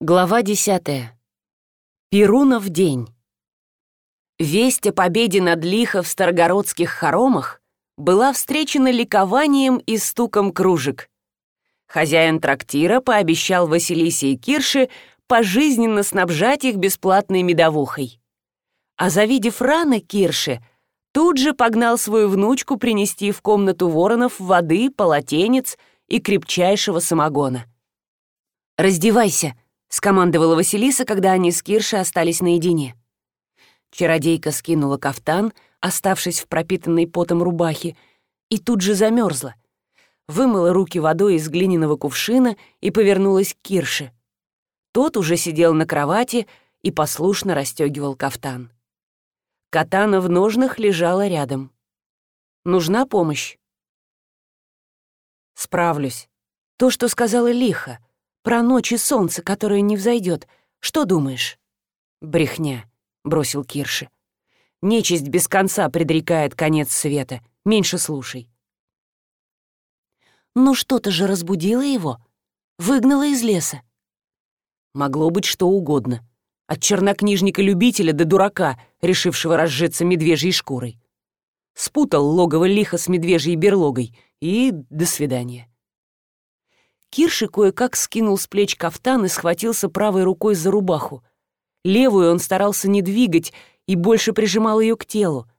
Глава десятая. Перунов день. Весть о победе над лихо в старогородских хоромах была встречена ликованием и стуком кружек. Хозяин трактира пообещал Василисе и Кирше пожизненно снабжать их бесплатной медовухой. А завидев раны Кирши, тут же погнал свою внучку принести в комнату воронов воды, полотенец и крепчайшего самогона. «Раздевайся!» — скомандовала Василиса, когда они с Киршей остались наедине. Чародейка скинула кафтан, оставшись в пропитанной потом рубахе, и тут же замерзла. Вымыла руки водой из глиняного кувшина и повернулась к Кирше. Тот уже сидел на кровати и послушно расстегивал кафтан. Катана в ножнах лежала рядом. «Нужна помощь?» «Справлюсь. То, что сказала Лиха. Про ночь и солнце, которое не взойдет. Что думаешь?» «Брехня», — бросил Кирши. «Нечисть без конца предрекает конец света. Меньше слушай». «Ну что-то же разбудило его. Выгнала из леса». Могло быть что угодно. От чернокнижника-любителя до дурака, решившего разжиться медвежьей шкурой. Спутал логово лихо с медвежьей берлогой и до свидания. Кирши кое-как скинул с плеч кафтан и схватился правой рукой за рубаху. Левую он старался не двигать и больше прижимал ее к телу.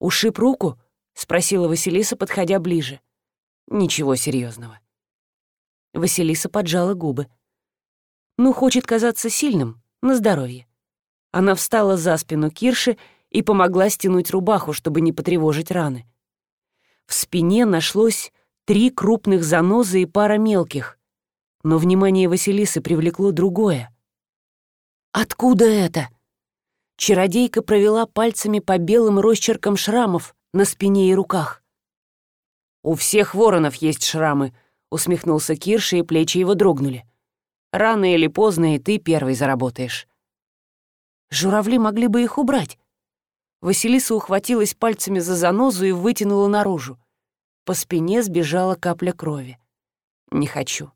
«Ушиб руку?» — спросила Василиса, подходя ближе. «Ничего серьезного. Василиса поджала губы. «Ну, хочет казаться сильным, на здоровье». Она встала за спину Кирши и помогла стянуть рубаху, чтобы не потревожить раны. В спине нашлось три крупных занозы и пара мелких. Но внимание Василисы привлекло другое. «Откуда это?» Чародейка провела пальцами по белым росчеркам шрамов на спине и руках. «У всех воронов есть шрамы», — усмехнулся Кирша, и плечи его дрогнули. «Рано или поздно и ты первый заработаешь». Журавли могли бы их убрать. Василиса ухватилась пальцами за занозу и вытянула наружу. По спине сбежала капля крови. Не хочу.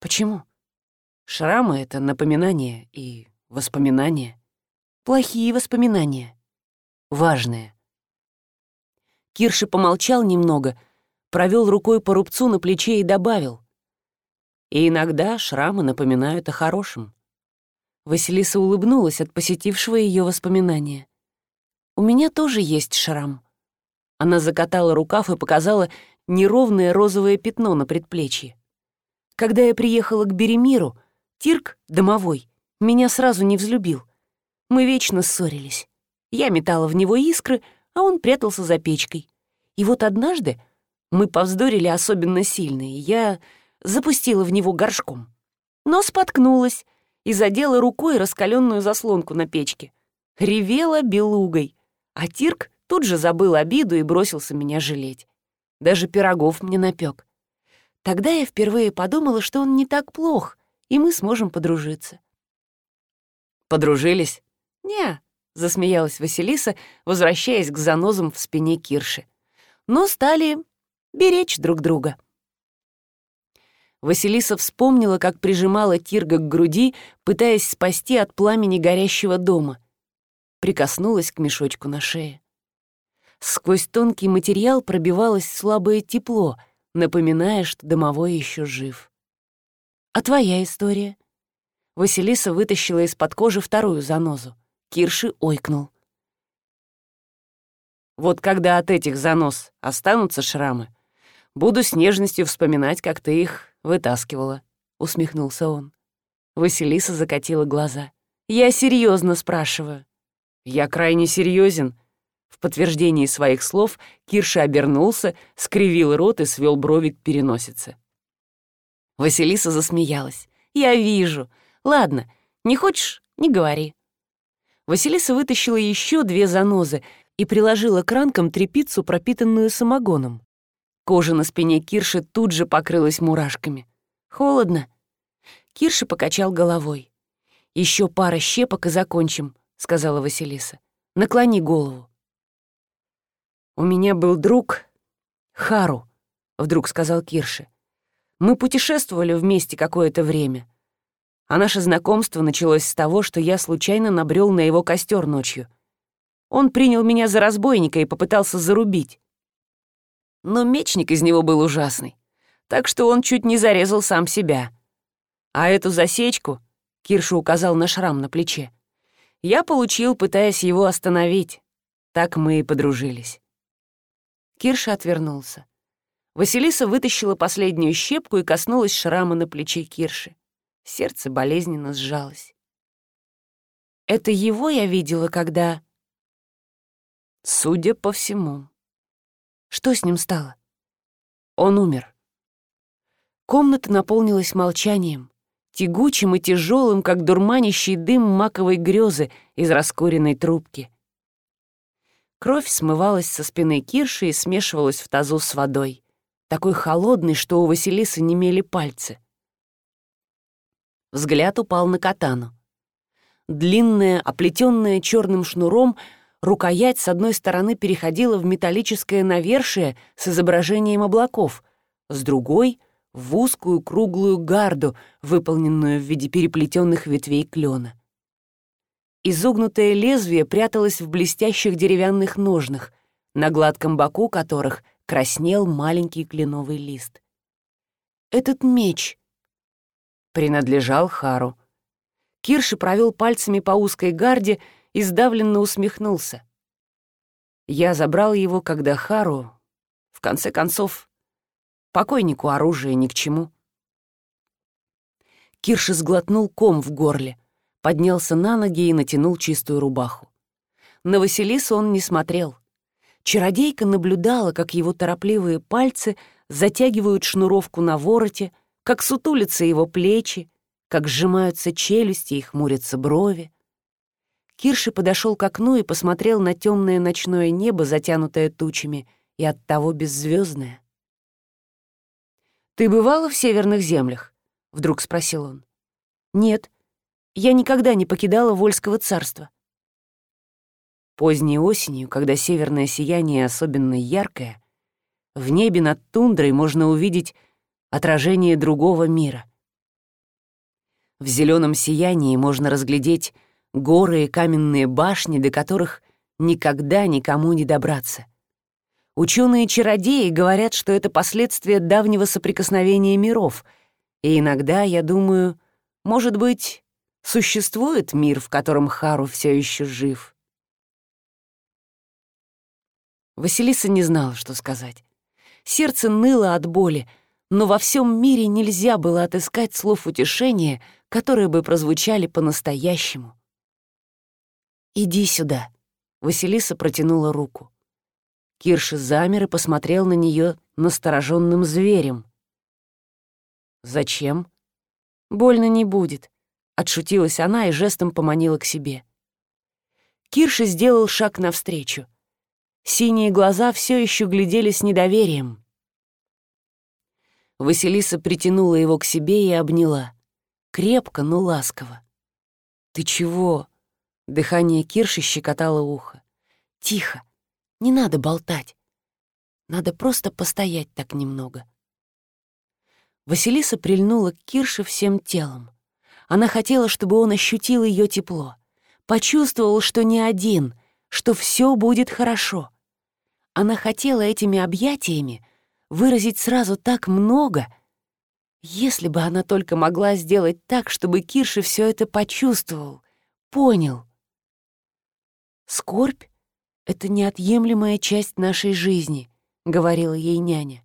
Почему? Шрамы — это напоминание и воспоминания. Плохие воспоминания. Важные. Кирши помолчал немного, провел рукой по рубцу на плече и добавил. И иногда шрамы напоминают о хорошем. Василиса улыбнулась от посетившего ее воспоминания. «У меня тоже есть шрам», она закатала рукав и показала неровное розовое пятно на предплечье. Когда я приехала к Беремиру, Тирк, домовой, меня сразу не взлюбил. Мы вечно ссорились. Я метала в него искры, а он прятался за печкой. И вот однажды мы повздорили особенно сильно, и я запустила в него горшком. Но споткнулась и задела рукой раскаленную заслонку на печке. Ревела белугой, а Тирк Тут же забыл обиду и бросился меня жалеть. Даже пирогов мне напек. Тогда я впервые подумала, что он не так плох, и мы сможем подружиться. «Подружились?» «Не», — засмеялась Василиса, возвращаясь к занозам в спине Кирши. «Но стали беречь друг друга». Василиса вспомнила, как прижимала Тирга к груди, пытаясь спасти от пламени горящего дома. Прикоснулась к мешочку на шее. Сквозь тонкий материал пробивалось слабое тепло, напоминая, что домовой еще жив. «А твоя история?» Василиса вытащила из-под кожи вторую занозу. Кирши ойкнул. «Вот когда от этих занос останутся шрамы, буду с нежностью вспоминать, как ты их вытаскивала», — усмехнулся он. Василиса закатила глаза. «Я серьезно спрашиваю». «Я крайне серьезен, в подтверждении своих слов Кирша обернулся, скривил рот и свел брови к переносице. Василиса засмеялась. «Я вижу. Ладно, не хочешь — не говори». Василиса вытащила еще две занозы и приложила к ранкам трепицу, пропитанную самогоном. Кожа на спине Кирши тут же покрылась мурашками. «Холодно». Кирша покачал головой. Еще пара щепок и закончим», — сказала Василиса. «Наклони голову». «У меня был друг Хару», — вдруг сказал Кирши. «Мы путешествовали вместе какое-то время. А наше знакомство началось с того, что я случайно набрел на его костер ночью. Он принял меня за разбойника и попытался зарубить. Но мечник из него был ужасный, так что он чуть не зарезал сам себя. А эту засечку, Кирша указал на шрам на плече, я получил, пытаясь его остановить. Так мы и подружились. Кирша отвернулся. Василиса вытащила последнюю щепку и коснулась шрама на плече Кирши. Сердце болезненно сжалось. Это его я видела, когда... Судя по всему. Что с ним стало? Он умер. Комната наполнилась молчанием, тягучим и тяжелым, как дурманящий дым маковой грезы из раскуренной трубки. Кровь смывалась со спины Кирши и смешивалась в тазу с водой такой холодный, что у Василисы немели пальцы. Взгляд упал на катану. Длинная, оплетенная черным шнуром, рукоять с одной стороны переходила в металлическое навершие с изображением облаков, с другой — в узкую круглую гарду, выполненную в виде переплетенных ветвей клена. Изогнутое лезвие пряталось в блестящих деревянных ножнах, на гладком боку которых краснел маленький кленовый лист. Этот меч принадлежал Хару. Кирши провел пальцами по узкой гарде и сдавленно усмехнулся. Я забрал его, когда Хару, в конце концов, покойнику оружие ни к чему. Кирши сглотнул ком в горле, поднялся на ноги и натянул чистую рубаху. На Василису он не смотрел — Чародейка наблюдала, как его торопливые пальцы затягивают шнуровку на вороте, как сутулятся его плечи, как сжимаются челюсти и хмурятся брови. Кирши подошел к окну и посмотрел на темное ночное небо, затянутое тучами, и оттого беззвездное. «Ты бывала в северных землях?» — вдруг спросил он. «Нет, я никогда не покидала Вольского царства». Поздней осенью, когда северное сияние особенно яркое, в небе над тундрой можно увидеть отражение другого мира. В зеленом сиянии можно разглядеть горы и каменные башни, до которых никогда никому не добраться. Ученые-чародеи говорят, что это последствия давнего соприкосновения миров, и иногда, я думаю, может быть, существует мир, в котором Хару все еще жив. Василиса не знала, что сказать. Сердце ныло от боли, но во всем мире нельзя было отыскать слов утешения, которые бы прозвучали по-настоящему. «Иди сюда», — Василиса протянула руку. Кирша замер и посмотрел на нее настороженным зверем. «Зачем?» «Больно не будет», — отшутилась она и жестом поманила к себе. Кирша сделал шаг навстречу — Синие глаза все еще глядели с недоверием. Василиса притянула его к себе и обняла. Крепко, но ласково. «Ты чего?» Дыхание Кирши щекотало ухо. «Тихо, не надо болтать. Надо просто постоять так немного». Василиса прильнула к Кирше всем телом. Она хотела, чтобы он ощутил ее тепло, почувствовал, что не один, что все будет хорошо. Она хотела этими объятиями выразить сразу так много. Если бы она только могла сделать так, чтобы Кирши все это почувствовал, понял. «Скорбь — это неотъемлемая часть нашей жизни», — говорила ей няня.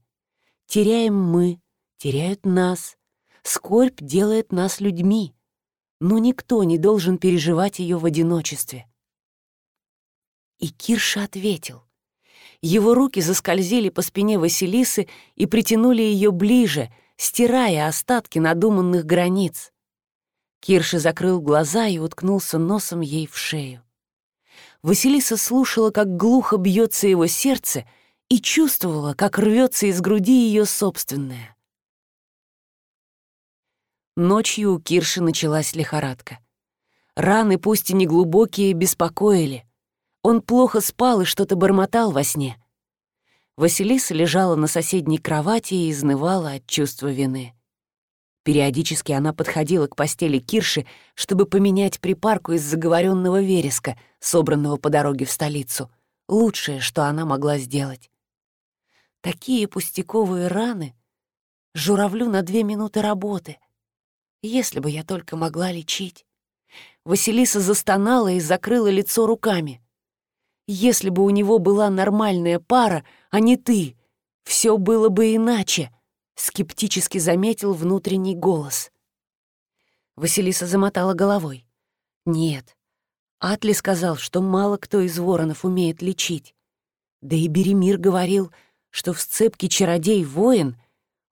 «Теряем мы, теряют нас. Скорбь делает нас людьми, но никто не должен переживать ее в одиночестве». И Кирша ответил — его руки заскользили по спине Василисы и притянули ее ближе, стирая остатки надуманных границ. Кирши закрыл глаза и уткнулся носом ей в шею. Василиса слушала, как глухо бьется его сердце, и чувствовала, как рвется из груди ее собственное. Ночью у Кирши началась лихорадка. Раны, пусть и неглубокие, беспокоили — он плохо спал и что-то бормотал во сне. Василиса лежала на соседней кровати и изнывала от чувства вины. Периодически она подходила к постели Кирши, чтобы поменять припарку из заговоренного вереска, собранного по дороге в столицу. Лучшее, что она могла сделать. Такие пустяковые раны журавлю на две минуты работы. Если бы я только могла лечить. Василиса застонала и закрыла лицо руками. Если бы у него была нормальная пара, а не ты, все было бы иначе, скептически заметил внутренний голос. Василиса замотала головой. Нет, Атли сказал, что мало кто из воронов умеет лечить. Да и Беремир говорил, что в сцепке чародей-воин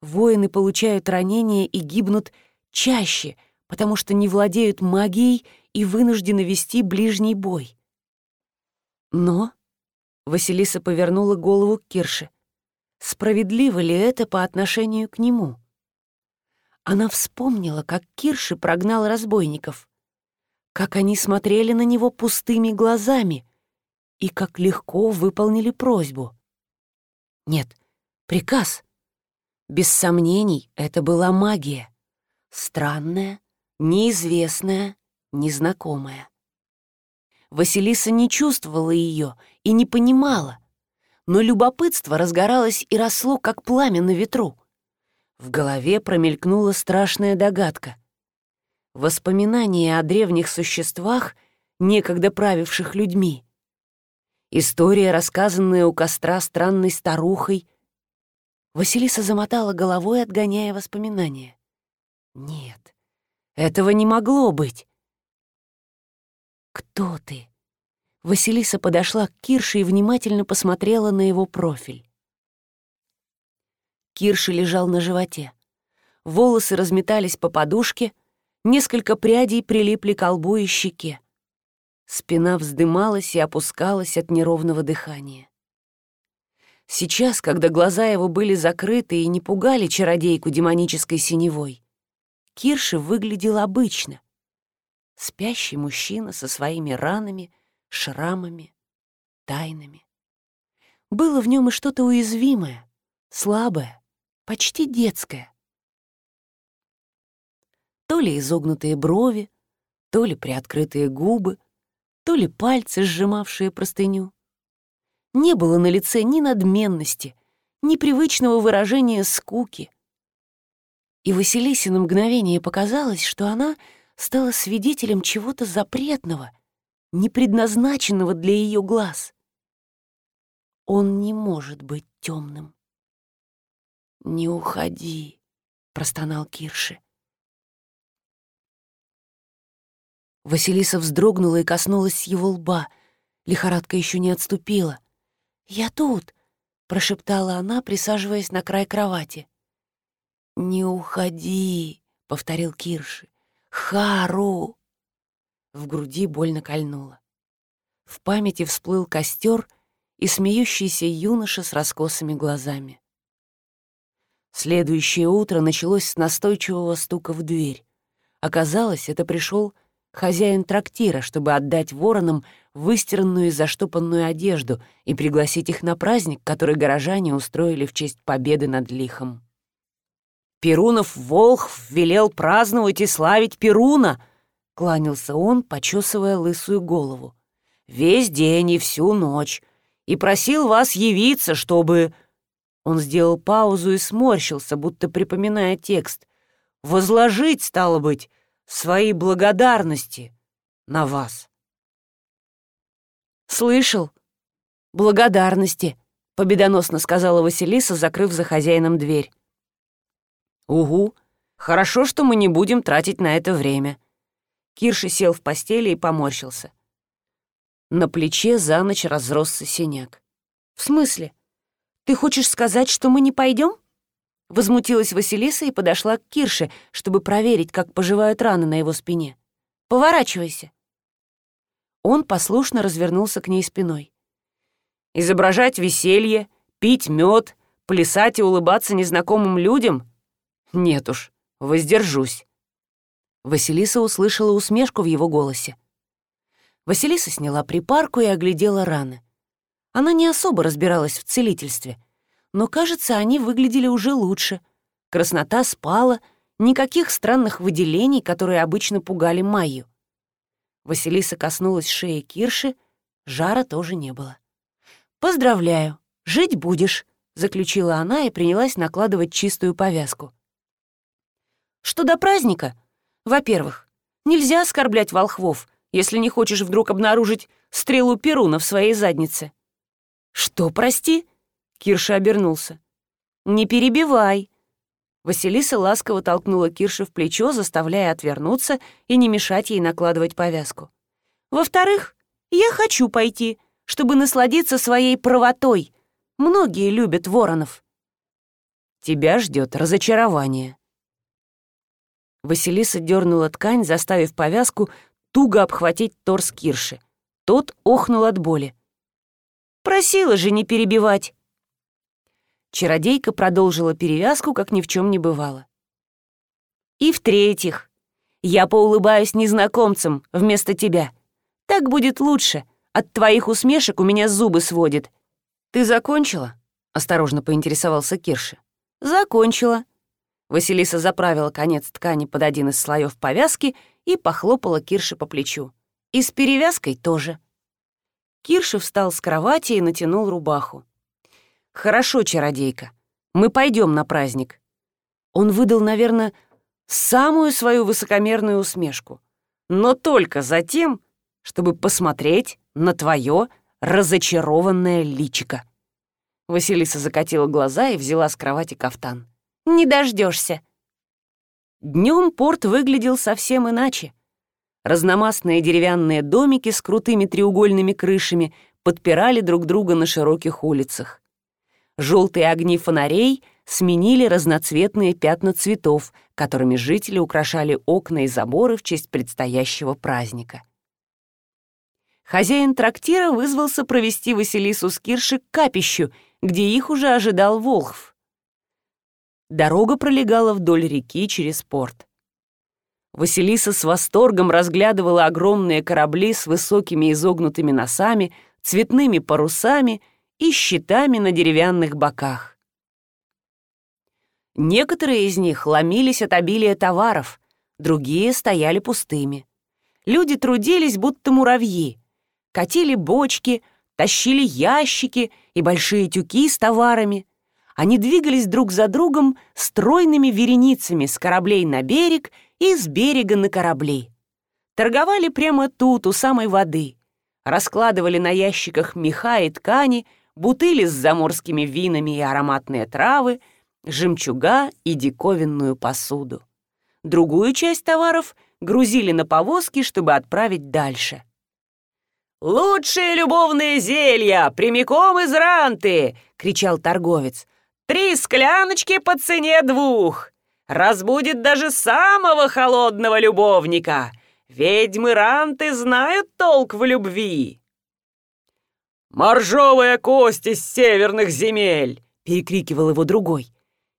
воины получают ранения и гибнут чаще, потому что не владеют магией и вынуждены вести ближний бой. Но Василиса повернула голову к Кирше. Справедливо ли это по отношению к нему? Она вспомнила, как Кирши прогнал разбойников, как они смотрели на него пустыми глазами и как легко выполнили просьбу. Нет, приказ. Без сомнений, это была магия. Странная, неизвестная, незнакомая. Василиса не чувствовала ее и не понимала, но любопытство разгоралось и росло, как пламя на ветру. В голове промелькнула страшная догадка. Воспоминания о древних существах, некогда правивших людьми. История, рассказанная у костра странной старухой. Василиса замотала головой, отгоняя воспоминания. Нет, этого не могло быть. «Кто ты?» Василиса подошла к Кирше и внимательно посмотрела на его профиль. Кирша лежал на животе. Волосы разметались по подушке, несколько прядей прилипли к лбу и щеке. Спина вздымалась и опускалась от неровного дыхания. Сейчас, когда глаза его были закрыты и не пугали чародейку демонической синевой, Кирша выглядел обычно — спящий мужчина со своими ранами, шрамами, тайнами. Было в нем и что-то уязвимое, слабое, почти детское. То ли изогнутые брови, то ли приоткрытые губы, то ли пальцы, сжимавшие простыню. Не было на лице ни надменности, ни привычного выражения скуки. И Василисе на мгновение показалось, что она — стала свидетелем чего-то запретного, не предназначенного для ее глаз. Он не может быть темным. «Не уходи», — простонал Кирши. Василиса вздрогнула и коснулась его лба. Лихорадка еще не отступила. «Я тут», — прошептала она, присаживаясь на край кровати. «Не уходи», — повторил Кирши. Хару!» В груди больно кольнуло. В памяти всплыл костер и смеющийся юноша с раскосыми глазами. Следующее утро началось с настойчивого стука в дверь. Оказалось, это пришел хозяин трактира, чтобы отдать воронам выстиранную и заштопанную одежду и пригласить их на праздник, который горожане устроили в честь победы над лихом. Перунов Волхв велел праздновать и славить Перуна!» — кланялся он, почесывая лысую голову. «Весь день и всю ночь. И просил вас явиться, чтобы...» Он сделал паузу и сморщился, будто припоминая текст. «Возложить, стало быть, свои благодарности на вас». «Слышал? Благодарности», — победоносно сказала Василиса, закрыв за хозяином дверь. «Угу. Хорошо, что мы не будем тратить на это время». Кирши сел в постели и поморщился. На плече за ночь разросся синяк. «В смысле? Ты хочешь сказать, что мы не пойдем? Возмутилась Василиса и подошла к Кирше, чтобы проверить, как поживают раны на его спине. «Поворачивайся». Он послушно развернулся к ней спиной. «Изображать веселье, пить мед, плясать и улыбаться незнакомым людям нет уж, воздержусь. Василиса услышала усмешку в его голосе. Василиса сняла припарку и оглядела раны. Она не особо разбиралась в целительстве, но, кажется, они выглядели уже лучше. Краснота спала, Никаких странных выделений, которые обычно пугали Майю. Василиса коснулась шеи Кирши, жара тоже не было. «Поздравляю, жить будешь», — заключила она и принялась накладывать чистую повязку. «Что до праздника? Во-первых, нельзя оскорблять волхвов, если не хочешь вдруг обнаружить стрелу Перуна в своей заднице». «Что, прости?» — Кирша обернулся. «Не перебивай». Василиса ласково толкнула Кирша в плечо, заставляя отвернуться и не мешать ей накладывать повязку. «Во-вторых, я хочу пойти, чтобы насладиться своей правотой. Многие любят воронов». «Тебя ждет разочарование». Василиса дернула ткань, заставив повязку туго обхватить торс Кирши. Тот охнул от боли. «Просила же не перебивать!» Чародейка продолжила перевязку, как ни в чем не бывало. «И в-третьих, я поулыбаюсь незнакомцам вместо тебя. Так будет лучше. От твоих усмешек у меня зубы сводит». «Ты закончила?» — осторожно поинтересовался Кирша. «Закончила». Василиса заправила конец ткани под один из слоев повязки и похлопала Кирше по плечу. И с перевязкой тоже. Кирша встал с кровати и натянул рубаху. «Хорошо, чародейка, мы пойдем на праздник». Он выдал, наверное, самую свою высокомерную усмешку. Но только за тем, чтобы посмотреть на твое разочарованное личико. Василиса закатила глаза и взяла с кровати кафтан. «Не дождешься. Днем порт выглядел совсем иначе. Разномастные деревянные домики с крутыми треугольными крышами подпирали друг друга на широких улицах. Желтые огни фонарей сменили разноцветные пятна цветов, которыми жители украшали окна и заборы в честь предстоящего праздника. Хозяин трактира вызвался провести Василису с Кирши к капищу, где их уже ожидал Волхв. Дорога пролегала вдоль реки через порт. Василиса с восторгом разглядывала огромные корабли с высокими изогнутыми носами, цветными парусами и щитами на деревянных боках. Некоторые из них ломились от обилия товаров, другие стояли пустыми. Люди трудились, будто муравьи, катили бочки, тащили ящики и большие тюки с товарами. Они двигались друг за другом стройными вереницами с кораблей на берег и с берега на корабли. Торговали прямо тут, у самой воды. Раскладывали на ящиках меха и ткани — бутыли с заморскими винами и ароматные травы, жемчуга и диковинную посуду. Другую часть товаров грузили на повозки, чтобы отправить дальше. «Лучшие любовные зелья, прямиком из ранты!» — кричал торговец. «Три скляночки по цене двух! Разбудит даже самого холодного любовника! Ведьмы ранты знают толк в любви!» «Моржовая кость из северных земель!» — перекрикивал его другой.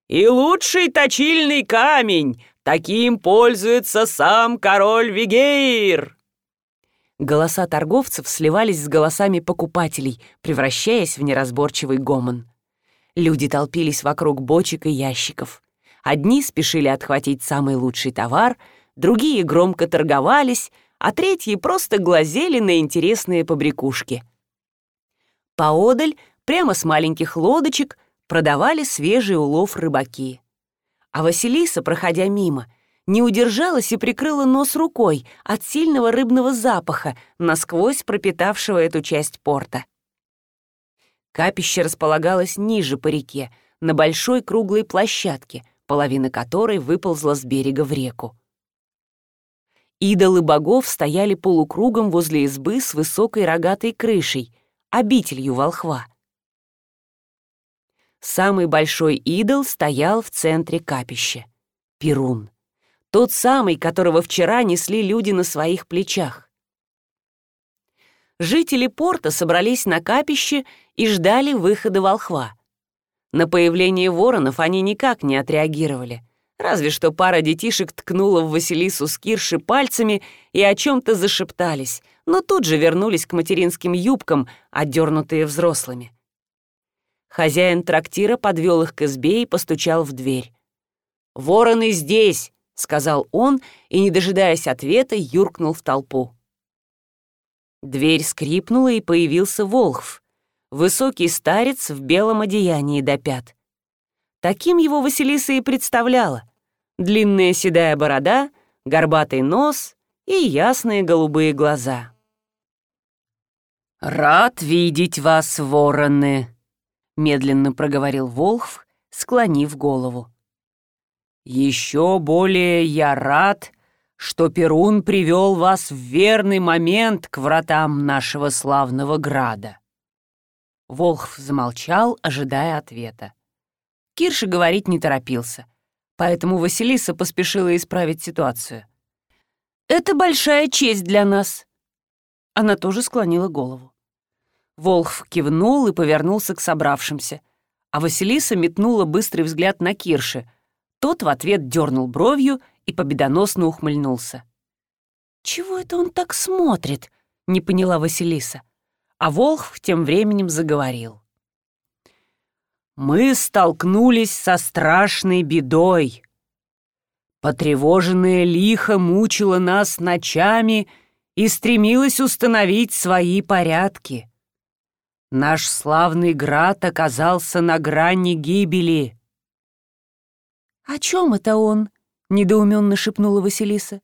«И лучший точильный камень! Таким пользуется сам король Вигейр!» Голоса торговцев сливались с голосами покупателей, превращаясь в неразборчивый гомон. Люди толпились вокруг бочек и ящиков. Одни спешили отхватить самый лучший товар, другие громко торговались, а третьи просто глазели на интересные побрякушки — Поодаль, прямо с маленьких лодочек, продавали свежий улов рыбаки. А Василиса, проходя мимо, не удержалась и прикрыла нос рукой от сильного рыбного запаха, насквозь пропитавшего эту часть порта. Капище располагалось ниже по реке, на большой круглой площадке, половина которой выползла с берега в реку. Идолы богов стояли полукругом возле избы с высокой рогатой крышей, обителью волхва. Самый большой идол стоял в центре капища — Перун. Тот самый, которого вчера несли люди на своих плечах. Жители порта собрались на капище и ждали выхода волхва. На появление воронов они никак не отреагировали, разве что пара детишек ткнула в Василису с Кирши пальцами и о чем-то зашептались, но тут же вернулись к материнским юбкам, отдернутые взрослыми. Хозяин трактира подвел их к избе и постучал в дверь. «Вороны здесь!» — сказал он и, не дожидаясь ответа, юркнул в толпу. Дверь скрипнула, и появился Волхв, высокий старец в белом одеянии до пят. Таким его Василиса и представляла. Длинная седая борода, горбатый нос и ясные голубые глаза. «Рад видеть вас, вороны!» — медленно проговорил Волхв, склонив голову. «Еще более я рад, что Перун привел вас в верный момент к вратам нашего славного града». Волхв замолчал, ожидая ответа. Кирша говорить не торопился, поэтому Василиса поспешила исправить ситуацию. «Это большая честь для нас». Она тоже склонила голову. Волхв кивнул и повернулся к собравшимся, а Василиса метнула быстрый взгляд на Кирши. Тот в ответ дернул бровью и победоносно ухмыльнулся. «Чего это он так смотрит?» — не поняла Василиса. А Волхв тем временем заговорил. «Мы столкнулись со страшной бедой. Потревоженное лихо мучило нас ночами и стремилось установить свои порядки. Наш славный град оказался на грани гибели». «О чем это он?» — недоуменно шепнула Василиса.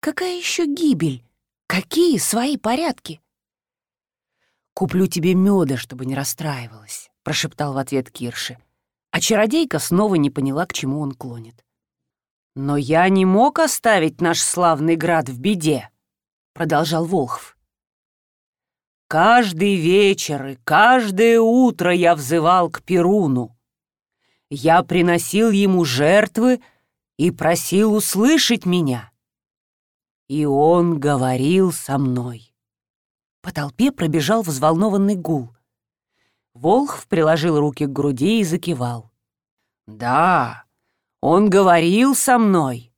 «Какая еще гибель? Какие свои порядки?» «Куплю тебе меда, чтобы не расстраивалась», — прошептал в ответ Кирши. А чародейка снова не поняла, к чему он клонит. «Но я не мог оставить наш славный град в беде», — продолжал Волхв. «Каждый вечер и каждое утро я взывал к Перуну. Я приносил ему жертвы и просил услышать меня. И он говорил со мной». По толпе пробежал взволнованный гул. Волхв приложил руки к груди и закивал. «Да, он говорил со мной.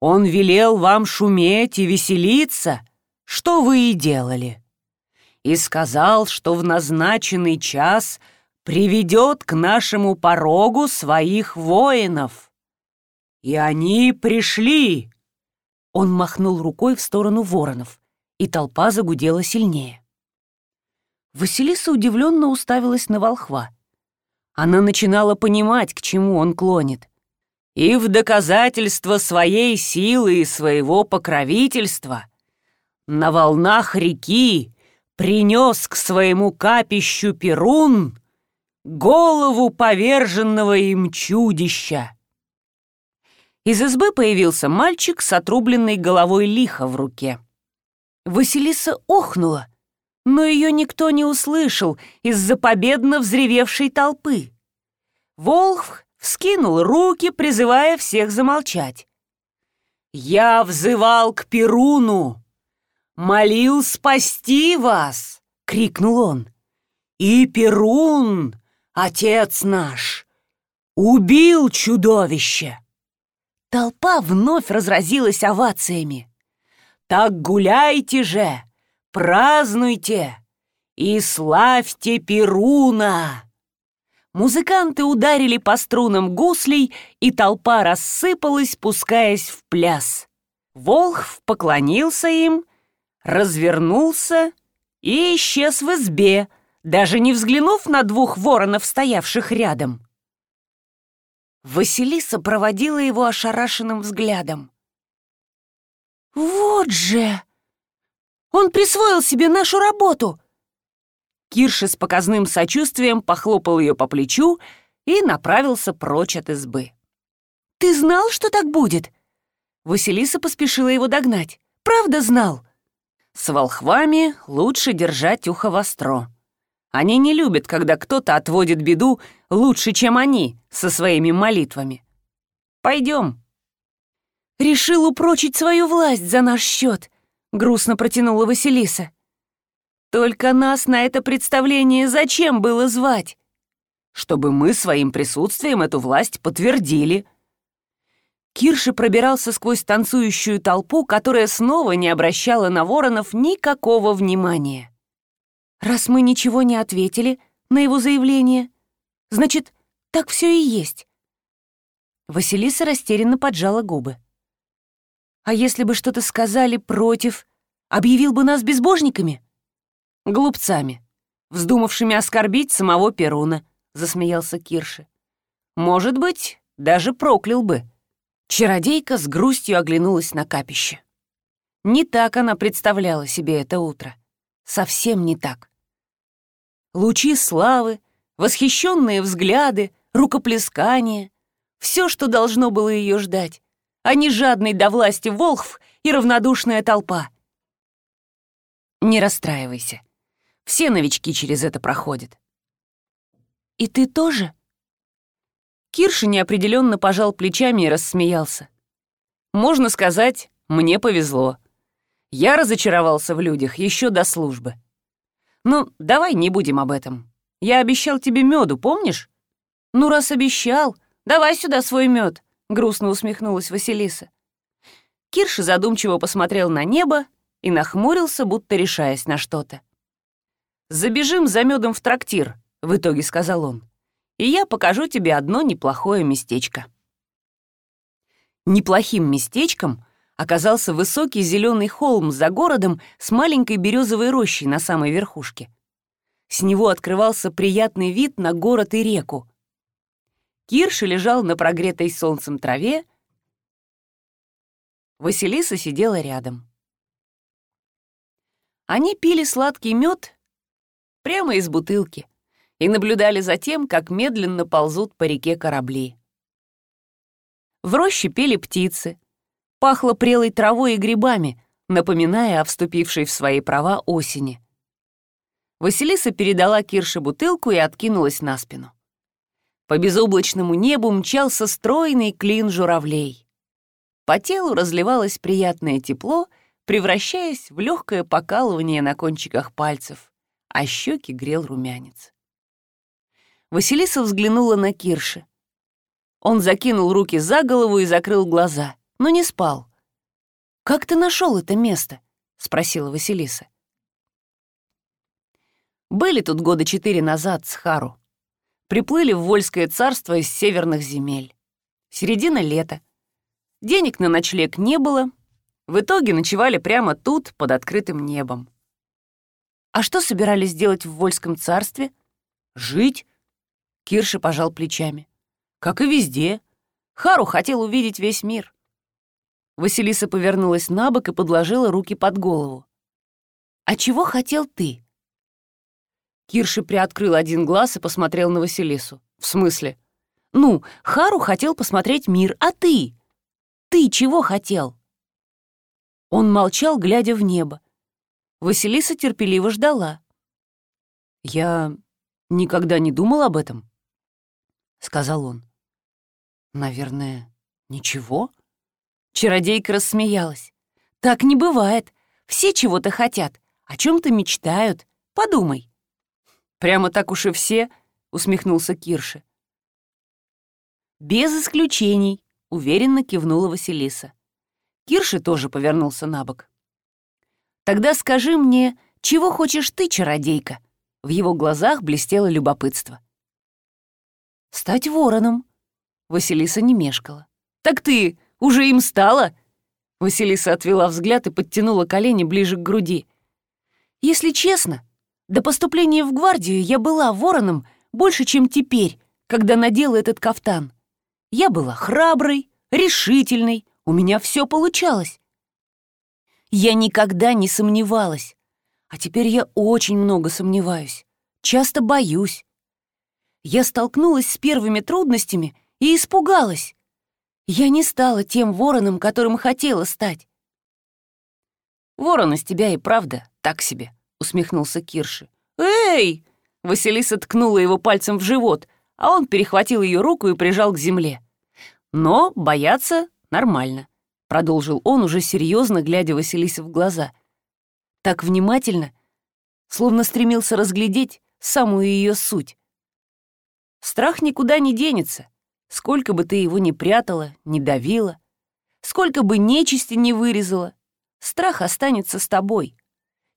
Он велел вам шуметь и веселиться, что вы и делали. И сказал, что в назначенный час приведет к нашему порогу своих воинов. И они пришли. Он махнул рукой в сторону воронов, и толпа загудела сильнее. Василиса удивленно уставилась на волхва. Она начинала понимать, к чему он клонит. И в доказательство своей силы и своего покровительства на волнах реки принес к своему капищу Перун голову поверженного им чудища. Из избы появился мальчик с отрубленной головой лиха в руке. Василиса охнула, но ее никто не услышал из-за победно взревевшей толпы. Волх вскинул руки, призывая всех замолчать. «Я взывал к Перуну, молил спасти вас!» — крикнул он. «И Перун, отец наш, убил чудовище!» Толпа вновь разразилась овациями. «Так гуляйте же, празднуйте и славьте Перуна!» Музыканты ударили по струнам гуслей, и толпа рассыпалась, пускаясь в пляс. Волхв поклонился им, развернулся и исчез в избе, даже не взглянув на двух воронов, стоявших рядом. Василиса проводила его ошарашенным взглядом. «Вот же! Он присвоил себе нашу работу!» Кирша с показным сочувствием похлопал ее по плечу и направился прочь от избы. «Ты знал, что так будет?» Василиса поспешила его догнать. «Правда знал?» С волхвами лучше держать ухо востро. Они не любят, когда кто-то отводит беду лучше, чем они, со своими молитвами. Пойдем. «Решил упрочить свою власть за наш счет», — грустно протянула Василиса. Только нас на это представление зачем было звать? Чтобы мы своим присутствием эту власть подтвердили. Кирши пробирался сквозь танцующую толпу, которая снова не обращала на воронов никакого внимания. Раз мы ничего не ответили на его заявление, значит, так все и есть. Василиса растерянно поджала губы. «А если бы что-то сказали против, объявил бы нас безбожниками?» «Глупцами, вздумавшими оскорбить самого Перуна», — засмеялся Кирши. «Может быть, даже проклял бы». Чародейка с грустью оглянулась на капище. Не так она представляла себе это утро. Совсем не так. Лучи славы, восхищенные взгляды, рукоплескания — все, что должно было ее ждать, а не жадный до власти волхв и равнодушная толпа. Не расстраивайся. Все новички через это проходят. «И ты тоже?» Кирша неопределенно пожал плечами и рассмеялся. «Можно сказать, мне повезло. Я разочаровался в людях еще до службы. Ну, давай не будем об этом. Я обещал тебе меду, помнишь? Ну, раз обещал, давай сюда свой мед, грустно усмехнулась Василиса. Кирша задумчиво посмотрел на небо и нахмурился, будто решаясь на что-то. «Забежим за медом в трактир», — в итоге сказал он, «и я покажу тебе одно неплохое местечко». Неплохим местечком оказался высокий зеленый холм за городом с маленькой березовой рощей на самой верхушке. С него открывался приятный вид на город и реку. Кирша лежал на прогретой солнцем траве, Василиса сидела рядом. Они пили сладкий мед прямо из бутылки и наблюдали за тем, как медленно ползут по реке корабли. В роще пели птицы, Пахло прелой травой и грибами, напоминая о вступившей в свои права осени. Василиса передала Кирше бутылку и откинулась на спину. По безоблачному небу мчался стройный клин журавлей. По телу разливалось приятное тепло, превращаясь в легкое покалывание на кончиках пальцев, а щеки грел румянец. Василиса взглянула на Кирши. Он закинул руки за голову и закрыл глаза но не спал. «Как ты нашел это место?» — спросила Василиса. Были тут года четыре назад с Хару. Приплыли в Вольское царство из северных земель. Середина лета. Денег на ночлег не было. В итоге ночевали прямо тут, под открытым небом. А что собирались делать в Вольском царстве? Жить? Кирша пожал плечами. Как и везде. Хару хотел увидеть весь мир. Василиса повернулась на бок и подложила руки под голову. «А чего хотел ты?» Кирши приоткрыл один глаз и посмотрел на Василису. «В смысле?» «Ну, Хару хотел посмотреть мир, а ты? Ты чего хотел?» Он молчал, глядя в небо. Василиса терпеливо ждала. «Я никогда не думал об этом», — сказал он. «Наверное, ничего?» Чародейка рассмеялась. «Так не бывает. Все чего-то хотят, о чем-то мечтают. Подумай». «Прямо так уж и все», — усмехнулся Кирши. «Без исключений», — уверенно кивнула Василиса. Кирши тоже повернулся на бок. «Тогда скажи мне, чего хочешь ты, чародейка?» В его глазах блестело любопытство. «Стать вороном», — Василиса не мешкала. «Так ты уже им стало?» Василиса отвела взгляд и подтянула колени ближе к груди. «Если честно, до поступления в гвардию я была вороном больше, чем теперь, когда надела этот кафтан. Я была храброй, решительной, у меня все получалось. Я никогда не сомневалась, а теперь я очень много сомневаюсь, часто боюсь. Я столкнулась с первыми трудностями и испугалась. Я не стала тем вороном, которым хотела стать. «Ворон из тебя и правда так себе», — усмехнулся Кирши. «Эй!» — Василиса ткнула его пальцем в живот, а он перехватил ее руку и прижал к земле. «Но бояться нормально», — продолжил он, уже серьезно глядя Василисе в глаза. Так внимательно, словно стремился разглядеть самую ее суть. «Страх никуда не денется, Сколько бы ты его ни прятала, ни давила, сколько бы нечисти не вырезала, страх останется с тобой.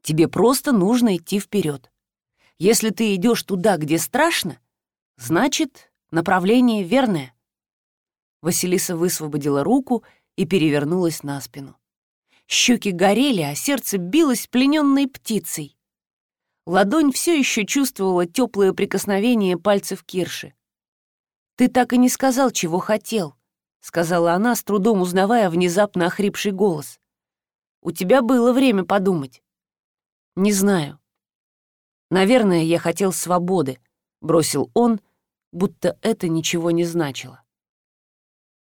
Тебе просто нужно идти вперед. Если ты идешь туда, где страшно, значит, направление верное. Василиса высвободила руку и перевернулась на спину. Щеки горели, а сердце билось плененной птицей. Ладонь все еще чувствовала теплое прикосновение пальцев Кирши. «Ты так и не сказал, чего хотел», — сказала она, с трудом узнавая внезапно охрипший голос. «У тебя было время подумать». «Не знаю. Наверное, я хотел свободы», — бросил он, будто это ничего не значило.